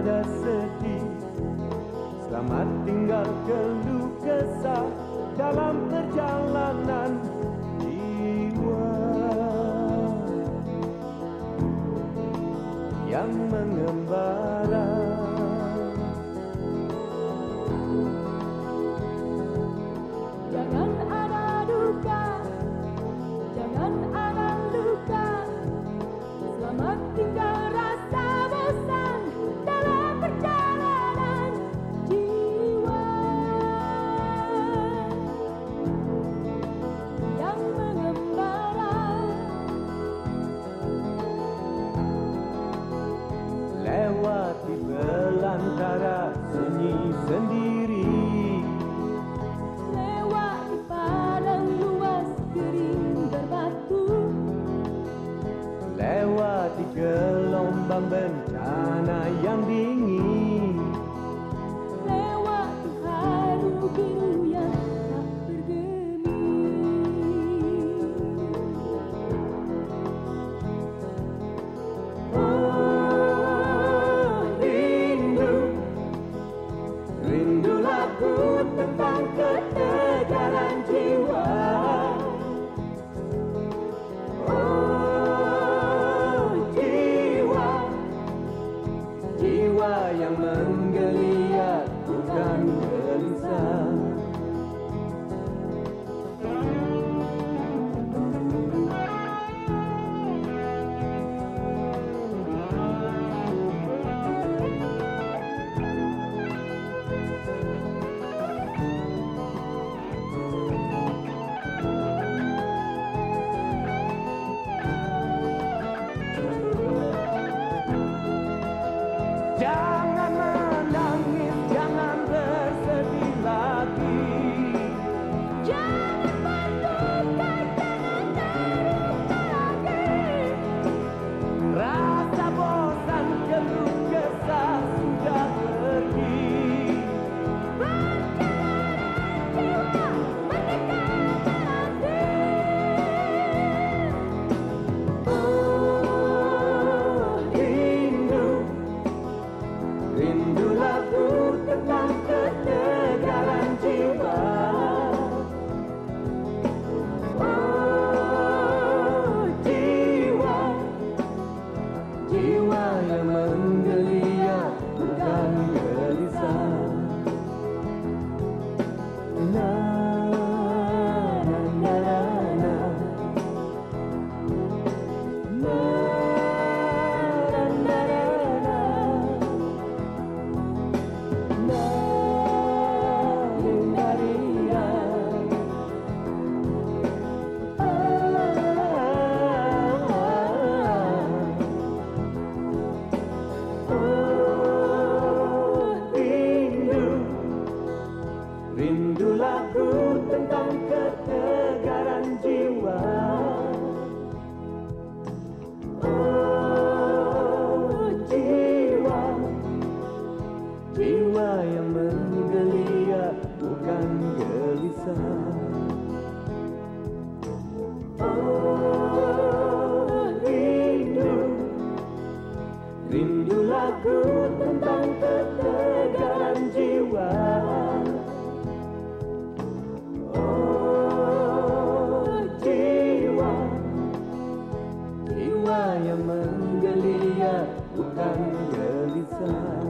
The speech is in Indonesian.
nada sedih. Selamat tinggal keluh kesah dalam perjalanan. di belantara sunyi sendiri. Lewat di padang luas kering berbatu. Lewat di gelombang bencana yang di jiwa yang menggeliat bukan gelisah down. कल्याणमङ्गले aku tentang ketegasan මංගලීය උතන්ග නිසා